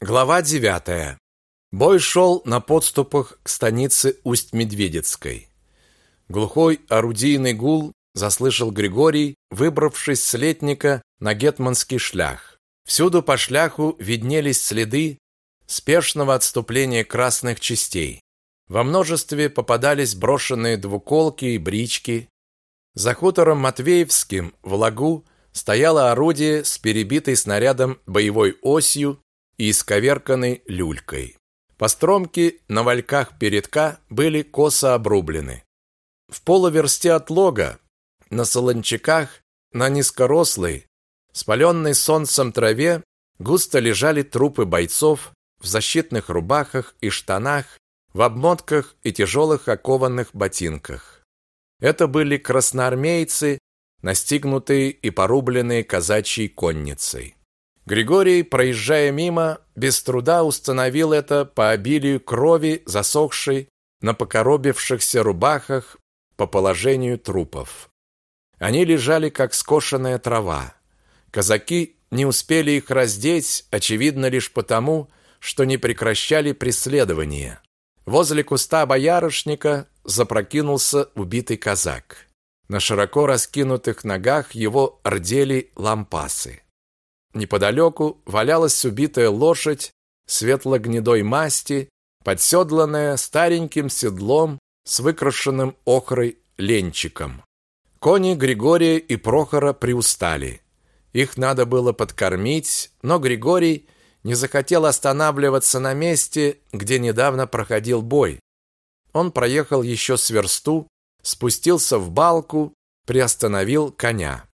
Глава 9. Бой шел на подступах к станице Усть-Медведецкой. Глухой орудийный гул заслышал Григорий, выбравшись с летника на гетманский шлях. Всюду по шляху виднелись следы спешного отступления красных частей. Во множестве попадались брошенные двуколки и брички. За хутором Матвеевским в лагу стояло орудие с перебитой снарядом боевой осью и исковерканной люлькой. Постромки на вальках передка были косо обрублены. В полуверсте от лога, на солончаках, на низкорослой, спаленной солнцем траве густо лежали трупы бойцов в защитных рубахах и штанах, в обмотках и тяжелых окованных ботинках. Это были красноармейцы, настигнутые и порубленные казачьей конницей. Григорий, проезжая мимо, без труда установил это по обилию крови, засохшей на покоробившихся рубахах по положению трупов. Они лежали, как скошенная трава. Казаки не успели их раздеть, очевидно, лишь потому, что не прекращали преследование. Возле куста боярышника запрокинулся убитый казак. На широко раскинутых ногах его рдели лампасы. Неподалеку валялась убитая лошадь светло-гнедой масти, подседланная стареньким седлом с выкрашенным охрой ленчиком. Кони Григория и Прохора приустали. Их надо было подкормить, но Григорий не захотел останавливаться на месте, где недавно проходил бой. Он проехал еще с версту, спустился в балку, приостановил коня.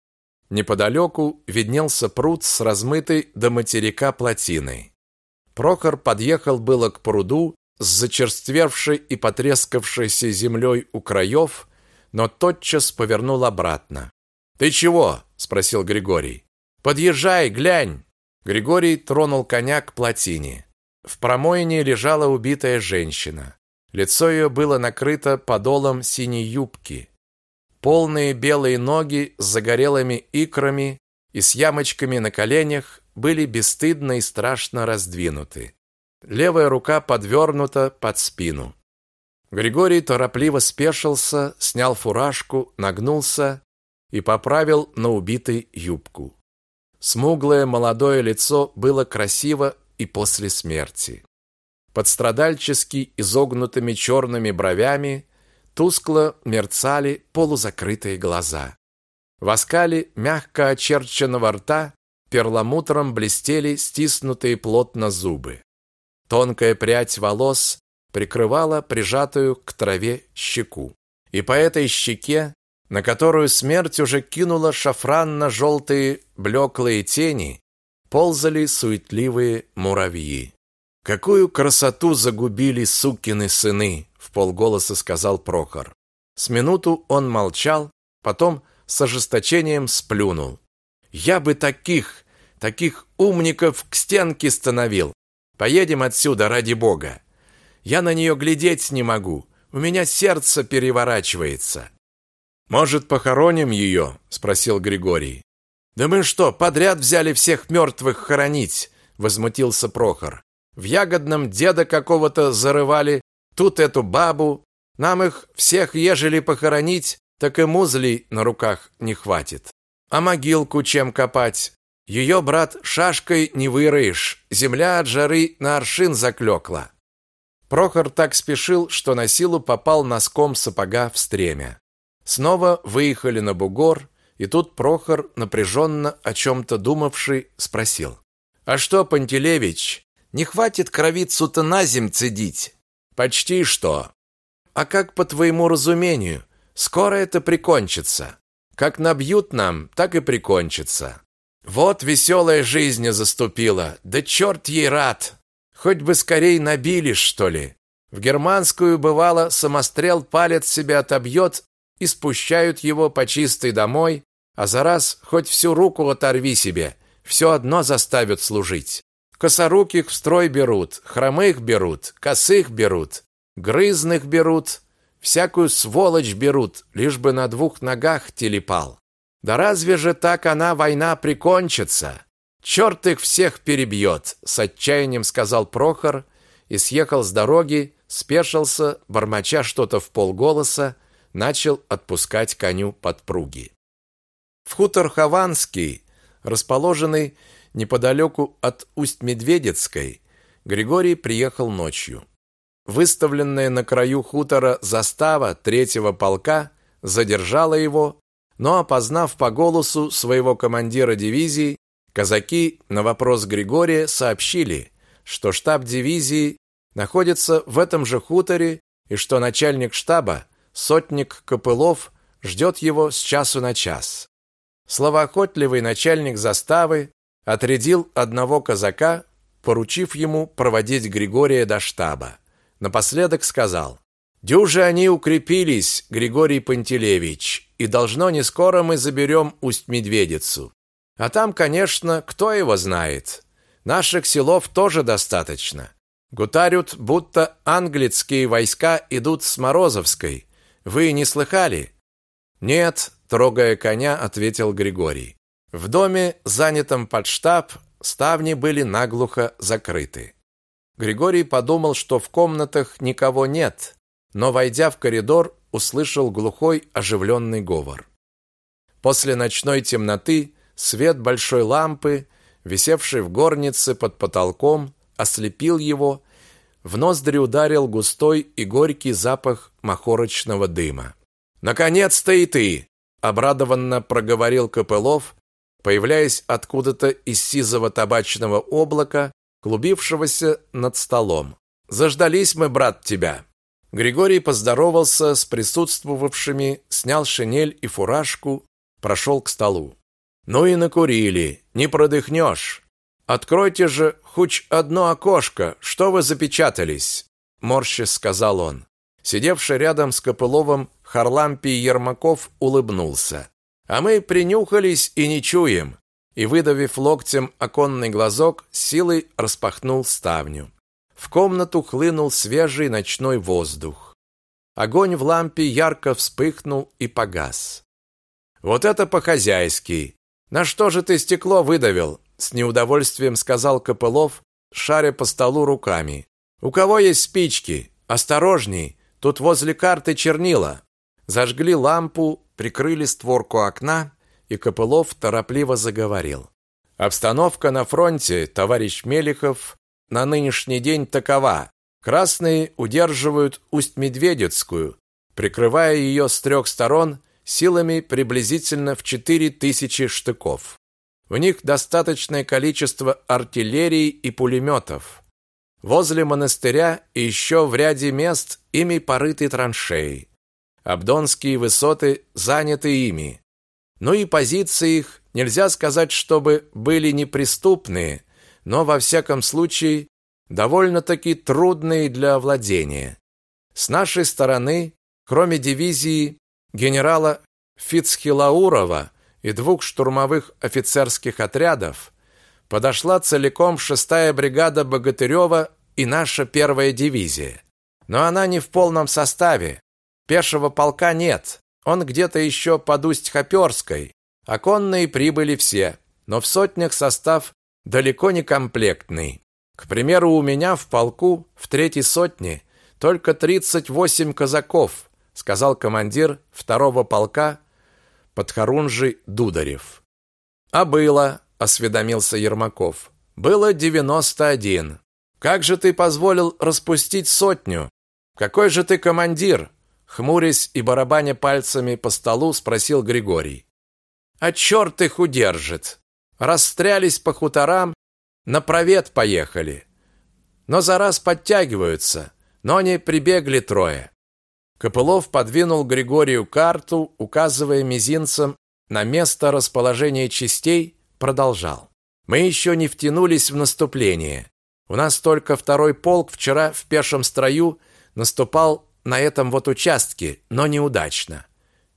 Неподалеку виднелся пруд с размытой до материка плотиной. Прохор подъехал было к пруду с зачерствевшей и потрескавшейся землей у краев, но тотчас повернул обратно. «Ты чего?» – спросил Григорий. «Подъезжай, глянь!» Григорий тронул коня к плотине. В промоине лежала убитая женщина. Лицо ее было накрыто подолом синей юбки. Полные белые ноги с загорелыми икрами и с ямочками на коленях были бесстыдно и страшно раздвинуты. Левая рука подвернута под спину. Григорий торопливо спешился, снял фуражку, нагнулся и поправил на убитой юбку. Смуглое молодое лицо было красиво и после смерти. Под страдальчески изогнутыми черными бровями тускло мерцали полузакрытые глаза. В оскале мягко очерченного рта перламутром блестели стиснутые плотно зубы. Тонкая прядь волос прикрывала прижатую к траве щеку. И по этой щеке, на которую смерть уже кинула шафранно-желтые блеклые тени, ползали суетливые муравьи. Какую красоту загубили сукины сыны, в полголоса сказал Прохор. С минуту он молчал, потом с ожесточением сплюнул. Я бы таких, таких умников к стенке становил. Поедем отсюда ради бога. Я на нее глядеть не могу. У меня сердце переворачивается. Может, похороним ее? спросил Григорий. Да мы что, подряд взяли всех мертвых хоронить? возмутился Прохор. В ягодном деда какого-то зарывали, тут эту бабу. Нам их всех ежели похоронить, так и музлей на руках не хватит. А могилку чем копать? Ее, брат, шашкой не выроешь. Земля от жары на аршин заклёкла. Прохор так спешил, что на силу попал носком сапога в стремя. Снова выехали на бугор, и тут Прохор, напряженно о чем-то думавший, спросил. «А что, Пантелеевич, не хватит кровицу-то на земь цедить. Почти что. А как по твоему разумению, скоро это прикончится? Как набьют нам, так и прикончится. Вот веселая жизнь заступила. Да черт ей рад. Хоть бы скорей набили, что ли. В германскую бывало самострел палец себя отобьет и спущают его по чистой домой, а за раз хоть всю руку оторви себе, все одно заставят служить. Косоруких в строй берут, хромых берут, косых берут, грызных берут, всякую сволочь берут, лишь бы на двух ногах телепал. Да разве же так она война прикончится? Черт их всех перебьет!» — с отчаянием сказал Прохор и съехал с дороги, спешился, бормоча что-то в полголоса, начал отпускать коню подпруги. В хутор Хованский, расположенный неподалеку от Усть-Медведецкой, Григорий приехал ночью. Выставленная на краю хутора застава третьего полка задержала его, но, опознав по голосу своего командира дивизии, казаки на вопрос Григория сообщили, что штаб дивизии находится в этом же хуторе и что начальник штаба, сотник Копылов, ждет его с часу на час. Словоохотливый начальник заставы отрядил одного казака, поручив ему проводить Григория до штаба. Напоследок сказал: "Дюже они укрепились, Григорий Пантелеевич, и должно не скоро мы заберем Усть-Медведицу. А там, конечно, кто его знает. Наших силов тоже достаточно. Гутарют, будто английские войска идут с Морозовской. Вы не слыхали? Нет, трогая коня, ответил Григорий. В доме, занятом под штаб, ставни были наглухо закрыты. Григорий подумал, что в комнатах никого нет, но войдя в коридор, услышал глухой оживленный говор. После ночной темноты свет большой лампы, висевшей в горнице под потолком, ослепил его, в ноздри ударил густой и горький запах махорочного дыма. «Наконец-то и ты!» – обрадованно проговорил Копылов, появляясь откуда-то из сизого табачного облака, клубившегося над столом. «Заждались мы, брат, тебя!» Григорий поздоровался с присутствовавшими, снял шинель и фуражку, прошел к столу. «Ну и накурили, не продыхнешь!» Откройте же хоть одно окошко, что вы запечатались, морщись сказал он. Сидевший рядом с Копыловым Харлампий Ермаков улыбнулся. А мы принюхались и не чуем. И выдавив локтем оконный глазок, силой распахнул ставню. В комнату хлынул свежий ночной воздух. Огонь в лампе ярко вспыхнул и погас. Вот это по-хозяйски. На что же ты стекло выдавил? с неудовольствием сказал Копылов, шаря по столу руками. У кого есть спички? Осторожней, тут возле карты чернила. Зажгли лампу, прикрыли створку окна, и Копылов торопливо заговорил. Обстановка на фронте, товарищ Мелихов, на нынешний день такова: красные удерживают Усть-Медведецкую, прикрывая ее с трех сторон силами приблизительно в четыре тысячи штыков. В них достаточное количество артиллерии и пулеметов. Возле монастыря и еще в ряде мест ими порыты траншеи. Абдонские высоты заняты ими. Ну и позиции их, нельзя сказать, чтобы были неприступные, но во всяком случае довольно-таки трудные для овладения. С нашей стороны, кроме дивизии генерала Фицхилаурова, и двух штурмовых офицерских отрядов подошла целиком шестая бригада Богатырева и наша первая дивизия. Но она не в полном составе. Пешего полка нет. Он где-то еще под Усть-Хоперской. А конные прибыли все, но в сотнях состав далеко не комплектный. К примеру, у меня в полку в третьей сотне только 38 казаков, сказал командир второго полка подхорунжий Дударев. А было, осведомился Ермаков. Было девяносто один. Как же ты позволил распустить сотню? Какой же ты командир? Хмурясь и барабаня пальцами по столу, спросил Григорий. А черт их удержит. Расстрялись по хуторам, на провет поехали. Но за раз подтягиваются, но они прибегли трое. Копылов подвинул Григорию карту, указывая мизинцем на место расположения частей, продолжал. Мы еще не втянулись в наступление. У нас только второй полк вчера в пешем строю наступал на этом вот участке, но неудачно.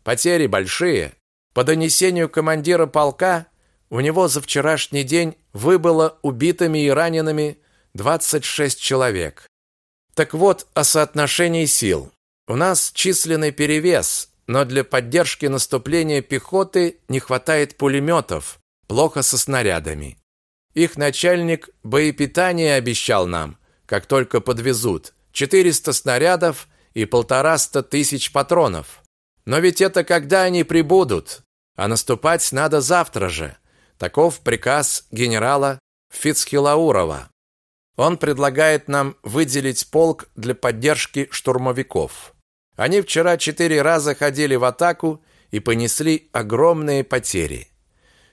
Потери большие. По донесению командира полка, у него за вчерашний день выбыло убитыми и ранеными 26 человек. Так вот о соотношении сил. У нас численный перевес, но для поддержки наступления пехоты не хватает пулеметов, плохо со снарядами. Их начальник боепитание обещал нам, как только подвезут. 400 снарядов и полтораста тысяч патронов. Но ведь это когда они прибудут, а наступать надо завтра же. Таков приказ генерала Фицхилаурова. Он предлагает нам выделить полк для поддержки штурмовиков. Они вчера четыре раза ходили в атаку и понесли огромные потери.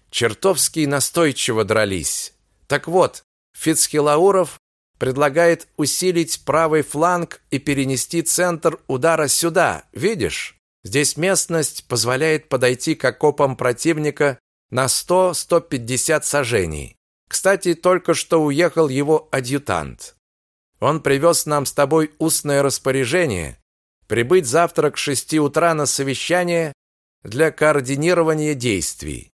Чертовски настойчиво дрались. Так вот, Фицхилауров предлагает усилить правый фланг и перенести центр удара сюда. Видишь? Здесь местность позволяет подойти к окопам противника на 100-150 сажений. Кстати, только что уехал его адъютант. Он привез нам с тобой устное распоряжение прибыть завтра к шести утра на совещание для координирования действий.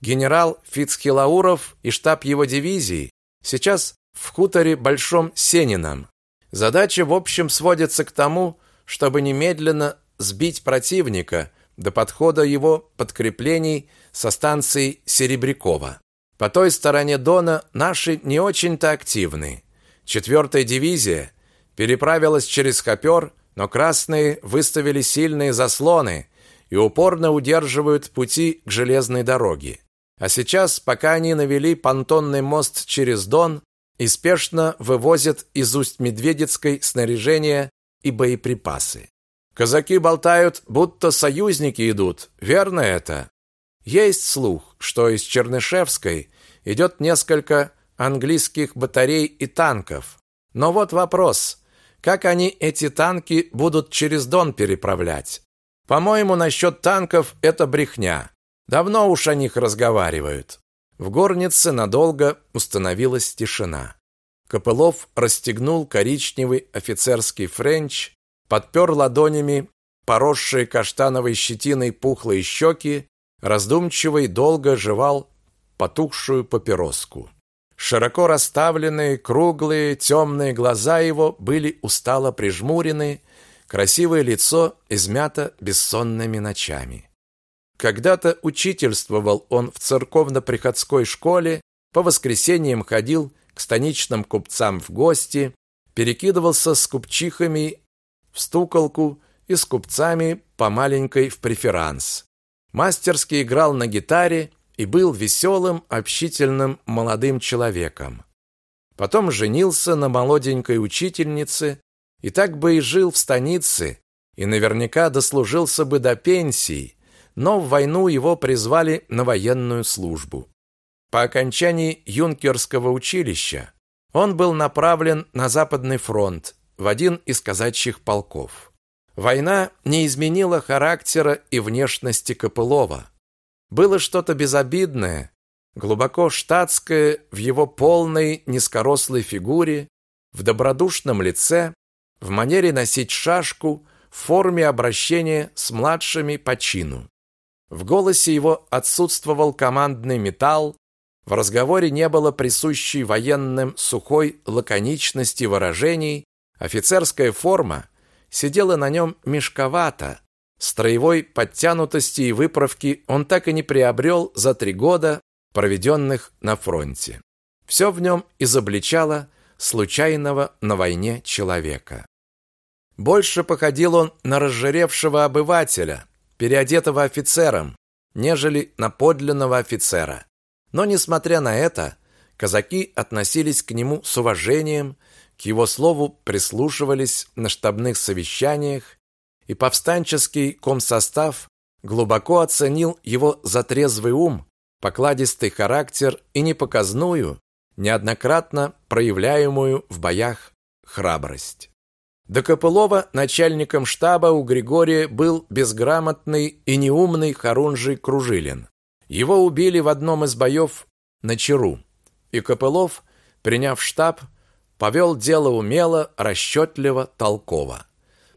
Генерал Фицхилауров и штаб его дивизии сейчас в хуторе Большом Сенином. Задача, в общем, сводится к тому, чтобы немедленно сбить противника до подхода его подкреплений со станции Серебрякова. По той стороне Дона наши не очень-то активны. Четвертая дивизия переправилась через Хопер, но красные выставили сильные заслоны и упорно удерживают пути к железной дороге. А сейчас, пока они навели понтонный мост через Дон и спешно вывозят из Усть-Медведецкой снаряжение и боеприпасы. Казаки болтают, будто союзники идут. Верно это? Есть слух, что из Чернышевской идет несколько английских батарей и танков. Но вот вопрос: как они эти танки будут через Дон переправлять? По-моему, насчет танков это брехня. Давно уж о них разговаривают. В горнице надолго установилась тишина. Копылов расстегнул коричневый офицерский френч, подпер ладонями поросшие каштановой щетиной пухлые щеки раздумчиво и долго жевал потухшую папироску. Широко расставленные, круглые, темные глаза его были устало прижмурены, красивое лицо измято бессонными ночами. Когда-то учительствовал он в церковно-приходской школе, по воскресеньям ходил к станичным купцам в гости, перекидывался с купчихами в стуколку и с купцами по маленькой в преферанс мастерски играл на гитаре и был веселым, общительным молодым человеком. Потом женился на молоденькой учительнице и так бы и жил в станице, и наверняка дослужился бы до пенсии, но в войну его призвали на военную службу. По окончании юнкерского училища он был направлен на Западный фронт в один из казачьих полков. Война не изменила характера и внешности Копылова. Было что-то безобидное, глубоко штатское в его полной низкорослой фигуре, в добродушном лице, в манере носить шашку, в форме обращения с младшими по чину. В голосе его отсутствовал командный металл, в разговоре не было присущей военным сухой лаконичности выражений, офицерская форма сидела на нем мешковато. Строевой подтянутости и выправки он так и не приобрел за три года, проведенных на фронте. Все в нем изобличало случайного на войне человека. Больше походил он на разжиревшего обывателя, переодетого офицером, нежели на подлинного офицера. Но, несмотря на это, казаки относились к нему с уважением, к его слову прислушивались на штабных совещаниях, и повстанческий комсостав глубоко оценил его за трезвый ум, покладистый характер и непоказную, неоднократно проявляемую в боях храбрость. До Копылова начальником штаба у Григория был безграмотный и неумный Харунжий Кружилин. Его убили в одном из боев на Чару, и Копылов, приняв штаб, повел дело умело, расчетливо, толково.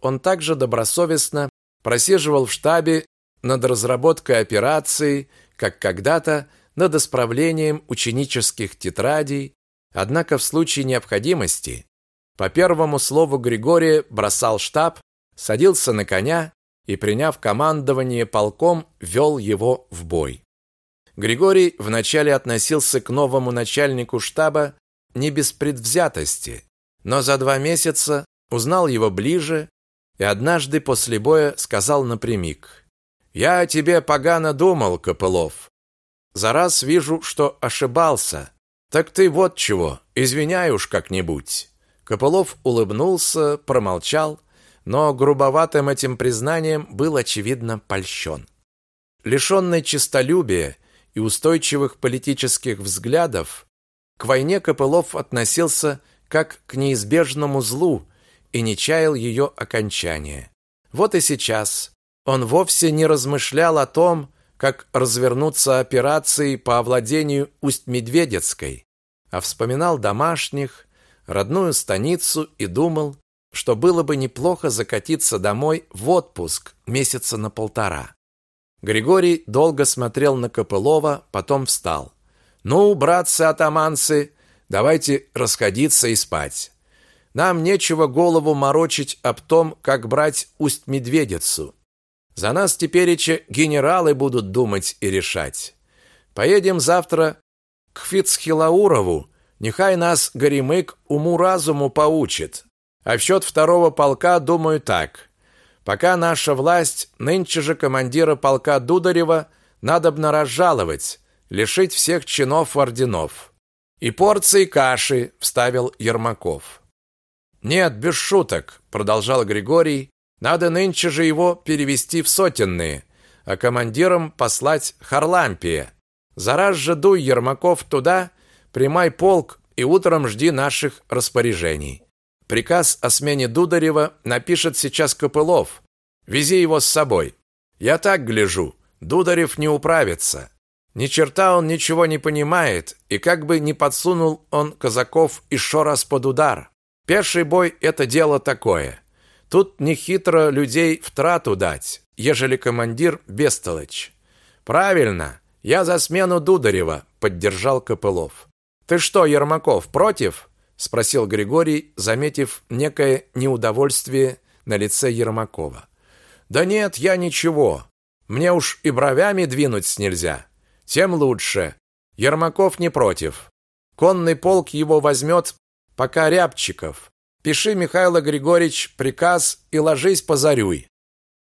Он также добросовестно просиживал в штабе над разработкой операции, как когда-то над исправлением ученических тетрадей, однако в случае необходимости по первому слову Григория бросал штаб, садился на коня и, приняв командование полком, вел его в бой. Григорий вначале относился к новому начальнику штаба не без предвзятости, но за два месяца узнал его ближе и однажды после боя сказал напрямик. «Я о тебе погано думал, Копылов. За раз вижу, что ошибался. Так ты вот чего, извиняй уж как-нибудь». Копылов улыбнулся, промолчал, но грубоватым этим признанием был очевидно польщен. Лишенный честолюбия и устойчивых политических взглядов, к войне Копылов относился как к неизбежному злу и не чаял ее окончания. Вот и сейчас он вовсе не размышлял о том, как развернуться операции по овладению Усть-Медведецкой, а вспоминал домашних, родную станицу и думал, что было бы неплохо закатиться домой в отпуск месяца на полтора. Григорий долго смотрел на Копылова, потом встал. «Ну, братцы-атаманцы, давайте расходиться и спать. Нам нечего голову морочить об том, как брать Усть-Медведицу. За нас тепереча генералы будут думать и решать. Поедем завтра к Фицхилаурову, нехай нас Горемык уму-разуму поучит. А в счет второго полка думаю так. Пока наша власть, нынче же командира полка Дударева надобно разжаловать, лишить всех чинов орденов. И порции каши, вставил Ермаков. Нет, без шуток, продолжал Григорий. Надо нынче же его перевести в сотенные, а командиром послать Харлампия. Зараз же дуй, Ермаков, туда, примай полк и утром жди наших распоряжений. Приказ о смене Дударева напишет сейчас Копылов. Вези его с собой. Я так гляжу, Дударев не управится. Ни черта он ничего не понимает, и как бы ни подсунул он казаков еще раз под удар. Пеший бой – это дело такое. Тут не хитро людей в трату дать, ежели командир бестолочь. Правильно, я за смену Дударева, поддержал Копылов. Ты что, Ермаков, против? спросил Григорий, заметив некое неудовольствие на лице Ермакова. Да нет, я ничего. Мне уж и бровями двинуть нельзя. Тем лучше. Ермаков не против. Конный полк его возьмет, пока Рябчиков. Пиши, Михаил Григорьевич, приказ и ложись позарюй.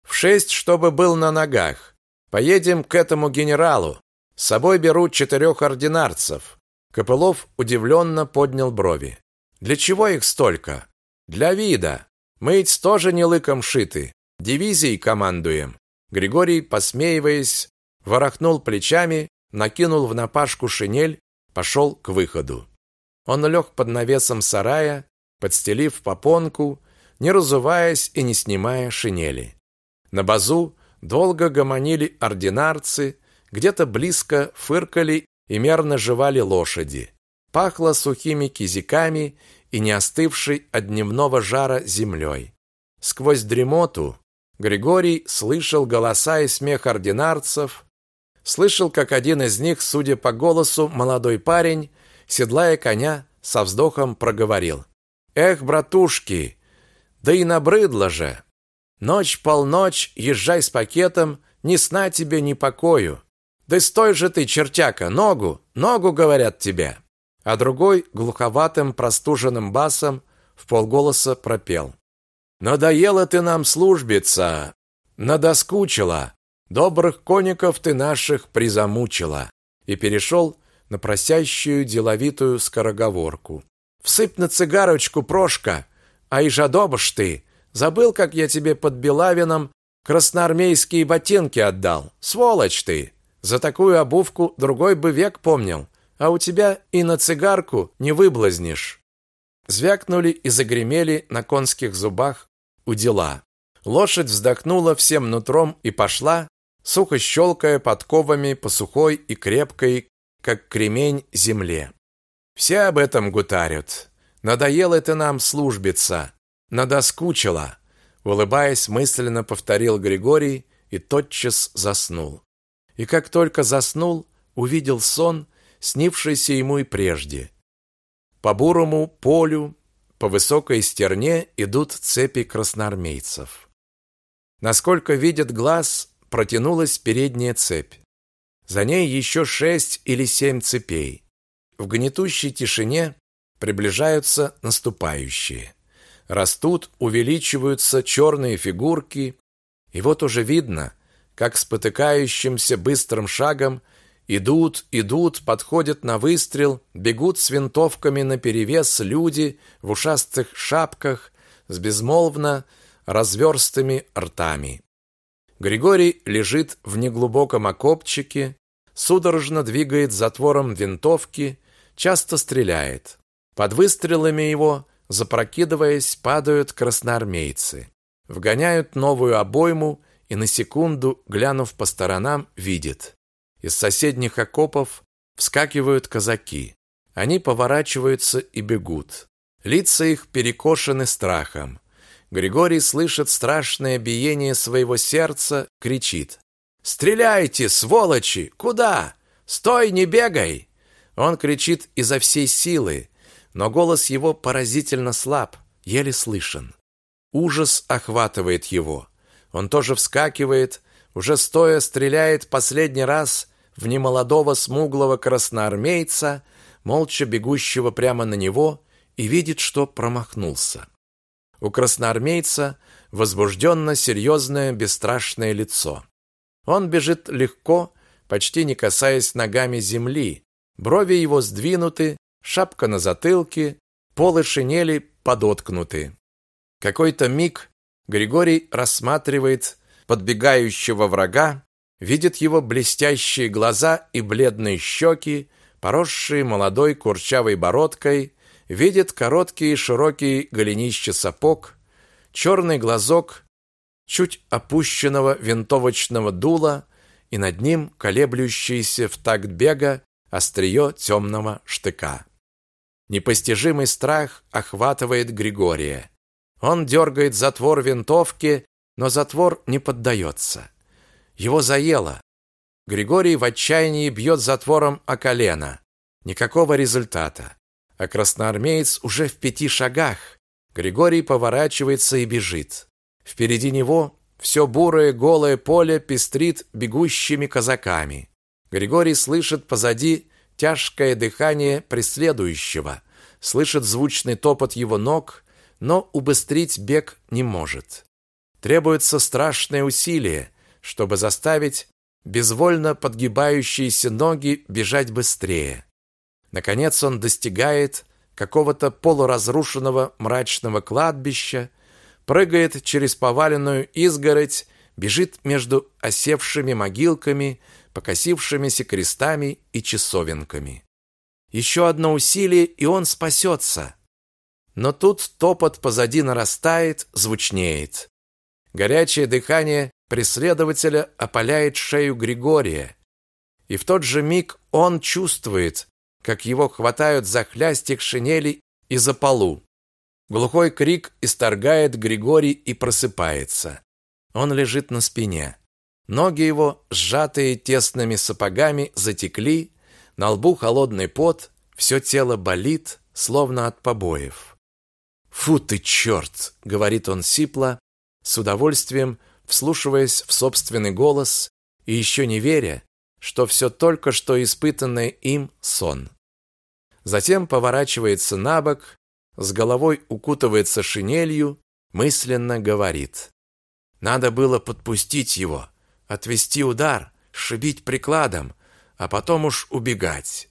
В шесть, чтобы был на ногах. Поедем к этому генералу. С собой беру четырех ординарцев. Копылов удивленно поднял брови. Для чего их столько? Для вида. Мы ведь тоже не лыком шиты. Дивизией командуем. Григорий, посмеиваясь, ворохнул плечами, накинул в напашку шинель, пошел к выходу. Он лег под навесом сарая, подстелив попонку, не разуваясь и не снимая шинели. На базу долго гомонили ординарцы, где-то близко фыркали и мерно жевали лошади. Пахло сухими кизиками и не остывшей от дневного жара землей. Сквозь дремоту Григорий слышал голоса и смех ординарцев, слышал, как один из них, судя по голосу, молодой парень, седлая коня, со вздохом проговорил. «Эх, братушки, да и набрыдло же! Ночь-полночь, езжай с пакетом, ни сна тебе, ни покою. Да стой же ты, чертяка, ногу, ногу, говорят тебе. А другой глуховатым простуженным басом в полголоса пропел. Надоела ты нам службица, надоскучила, добрых конников ты наших призамучила. И перешел на просящую деловитую скороговорку. Всыпь на цигарочку, Прошка, а и жадобаш ты. Забыл, как я тебе под Белавином красноармейские ботинки отдал. Сволочь ты! За такую обувку другой бы век помнил, а у тебя и на цигарку не выблазнишь. Звякнули и загремели на конских зубах у дела. Лошадь вздохнула всем нутром и пошла, сухо щелкая подковами по сухой и крепкой, как кремень, земле. Все об этом гутарят. Надоело это нам службица, надоскучило, улыбаясь, мысленно повторил Григорий и тотчас заснул и как только заснул, увидел сон, снившийся ему и прежде. По бурому полю, по высокой стерне идут цепи красноармейцев. Насколько видит глаз, протянулась передняя цепь. За ней еще шесть или семь цепей. В гнетущей тишине приближаются наступающие. Растут, увеличиваются черные фигурки, и вот уже видно, как спотыкающимся быстрым шагом идут, идут, подходят на выстрел, бегут с винтовками наперевес люди в ушастых шапках с безмолвно разверстыми ртами. Григорий лежит в неглубоком окопчике, судорожно двигает затвором винтовки, часто стреляет. Под выстрелами его, запрокидываясь, падают красноармейцы. Вгоняют новую обойму и на секунду, глянув по сторонам, видит. Из соседних окопов вскакивают казаки. Они поворачиваются и бегут. Лица их перекошены страхом. Григорий слышит страшное биение своего сердца, кричит. «Стреляйте, сволочи! Куда? Стой, не бегай!» Он кричит изо всей силы, но голос его поразительно слаб, еле слышен. Ужас охватывает его. Он тоже вскакивает, уже стоя стреляет последний раз в немолодого смуглого красноармейца, молча бегущего прямо на него, и видит, что промахнулся. У красноармейца возбужденно серьезное бесстрашное лицо. Он бежит легко, почти не касаясь ногами земли. Брови его сдвинуты, шапка на затылке, полы шинели подоткнуты. Какой-то миг Григорий рассматривает подбегающего врага, видит его блестящие глаза и бледные щеки, поросшие молодой курчавой бородкой, видит короткие широкие голенища сапог, черный глазок чуть опущенного винтовочного дула и над ним колеблющееся в такт бега острие темного штыка. Непостижимый страх охватывает Григория. Он дергает затвор винтовки, но затвор не поддается. Его заело. Григорий в отчаянии бьет затвором о колено. Никакого результата. А красноармеец уже в пяти шагах. Григорий поворачивается и бежит. Впереди него все бурое голое поле пестрит бегущими казаками. Григорий слышит позади тяжкое дыхание преследующего, слышит звучный топот его ног, но убыстрить бег не может. Требуется страшное усилие, чтобы заставить безвольно подгибающиеся ноги бежать быстрее. Наконец он достигает какого-то полуразрушенного мрачного кладбища, прыгает через поваленную изгородь, бежит между осевшими могилками, покосившимися крестами и часовенками. Еще одно усилие, и он спасется. Но тут топот позади нарастает, звучнеет. Горячее дыхание преследователя опаляет шею Григория. И в тот же миг он чувствует, как его хватают за хлястик шинели и за полу. Глухой крик исторгает Григорий и просыпается. Он лежит на спине. Ноги его, сжатые тесными сапогами, затекли, на лбу холодный пот, все тело болит, словно от побоев. «Фу ты, черт!» — говорит он сипло, с удовольствием вслушиваясь в собственный голос и еще не веря, что все только что испытанное им сон. Затем поворачивается на бок, с головой укутывается шинелью, мысленно говорит. Надо было подпустить его, отвести удар, шибить прикладом, а потом уж убегать.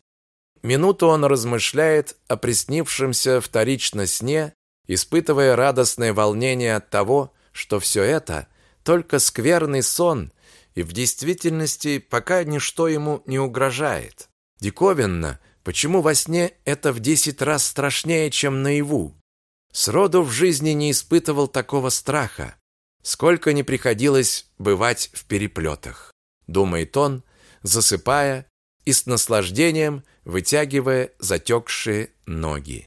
Минуту он размышляет о приснившемся вторично сне, испытывая радостное волнение от того, что все это только скверный сон, и в действительности пока ничто ему не угрожает. Диковинно, Почему во сне это в десять раз страшнее, чем наяву? Сроду в жизни не испытывал такого страха. Сколько не приходилось бывать в переплетах, думает он, засыпая и с наслаждением вытягивая затекшие ноги.